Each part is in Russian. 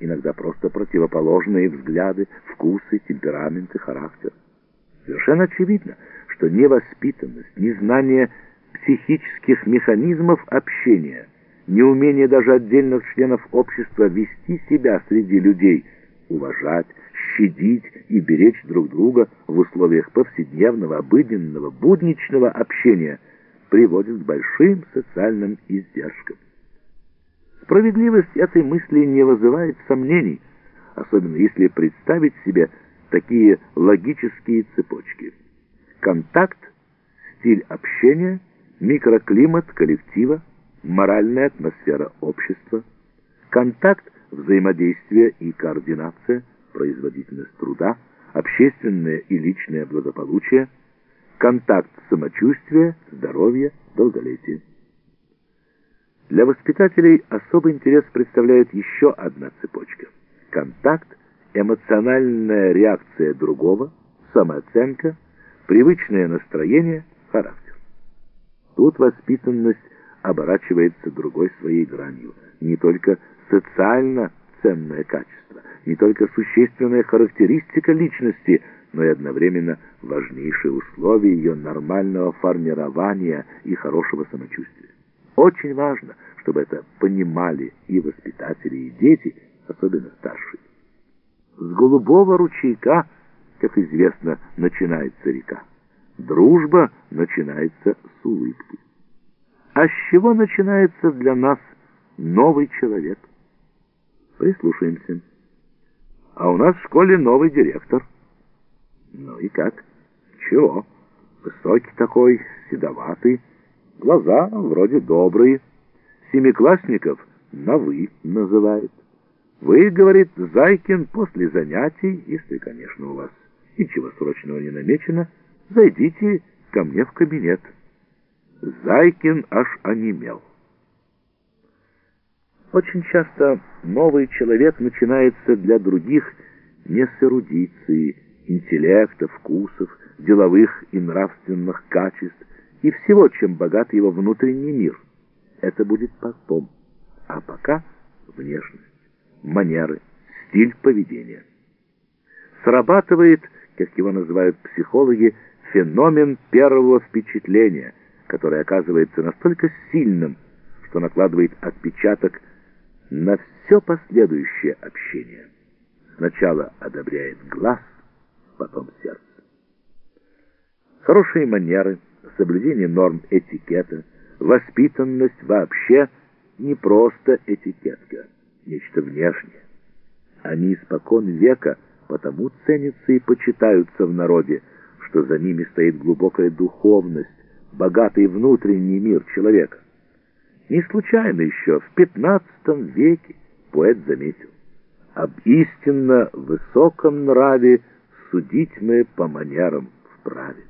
иногда просто противоположные взгляды, вкусы, темпераменты, характер. Совершенно очевидно, что невоспитанность, незнание психических механизмов общения, неумение даже отдельных членов общества вести себя среди людей, уважать, щадить и беречь друг друга в условиях повседневного, обыденного, будничного общения приводит к большим социальным издержкам. Справедливость этой мысли не вызывает сомнений, особенно если представить себе такие логические цепочки. Контакт, стиль общения, микроклимат коллектива, моральная атмосфера общества, контакт, взаимодействие и координация, производительность труда, общественное и личное благополучие, контакт самочувствия, здоровья, долголетия. Для воспитателей особый интерес представляет еще одна цепочка. Контакт, эмоциональная реакция другого, самооценка, привычное настроение, характер. Тут воспитанность оборачивается другой своей гранью. Не только социально ценное качество, не только существенная характеристика личности, но и одновременно важнейшие условия ее нормального формирования и хорошего самочувствия. Очень важно, чтобы это понимали и воспитатели, и дети, особенно старшие. С голубого ручейка, как известно, начинается река. Дружба начинается с улыбки. А с чего начинается для нас новый человек? Прислушаемся. А у нас в школе новый директор. Ну и как? Чего? Высокий такой, седоватый, Глаза вроде добрые. Семиклассников на «вы» называет. Вы, говорит Зайкин, после занятий, если, конечно, у вас ничего срочного не намечено, зайдите ко мне в кабинет. Зайкин аж онемел. Очень часто новый человек начинается для других не с эрудиции, интеллекта, вкусов, деловых и нравственных качеств, и всего, чем богат его внутренний мир. Это будет потом. А пока внешность, манеры, стиль поведения. Срабатывает, как его называют психологи, феномен первого впечатления, который оказывается настолько сильным, что накладывает отпечаток на все последующее общение. Сначала одобряет глаз, потом сердце. Хорошие манеры – соблюдение норм этикета, воспитанность вообще не просто этикетка, нечто внешнее. Они испокон века потому ценятся и почитаются в народе, что за ними стоит глубокая духовность, богатый внутренний мир человека. Не случайно еще в XV веке поэт заметил, об истинно высоком нраве судить мы по манерам вправе.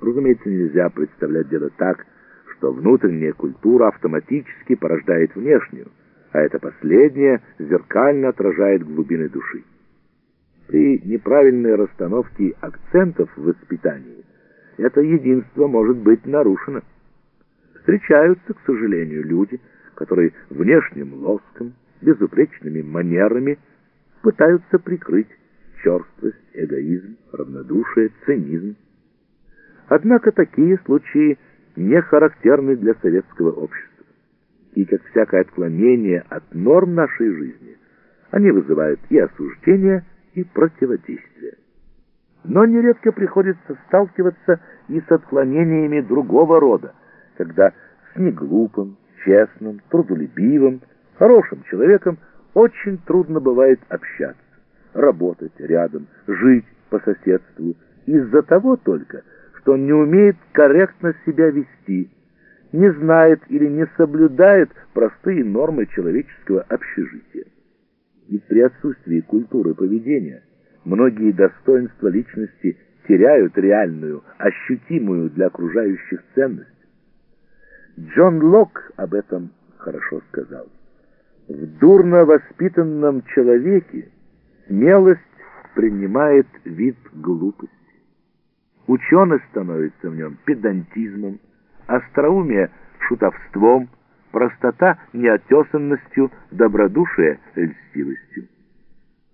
Разумеется, нельзя представлять дело так, что внутренняя культура автоматически порождает внешнюю, а это последнее зеркально отражает глубины души. При неправильной расстановке акцентов в воспитании это единство может быть нарушено. Встречаются, к сожалению, люди, которые внешним лоском, безупречными манерами пытаются прикрыть черствость, эгоизм, равнодушие, цинизм. Однако такие случаи не характерны для советского общества. И как всякое отклонение от норм нашей жизни, они вызывают и осуждение, и противодействие. Но нередко приходится сталкиваться и с отклонениями другого рода, когда с неглупым, честным, трудолюбивым, хорошим человеком очень трудно бывает общаться, работать рядом, жить по соседству, из-за того только, что не умеет корректно себя вести, не знает или не соблюдает простые нормы человеческого общежития. Ведь при отсутствии культуры поведения многие достоинства личности теряют реальную, ощутимую для окружающих ценность. Джон Лок об этом хорошо сказал. В дурно воспитанном человеке смелость принимает вид глупости. Ученость становится в нем педантизмом, остроумие — шутовством, простота неотесанностью, добродушие льстивостью.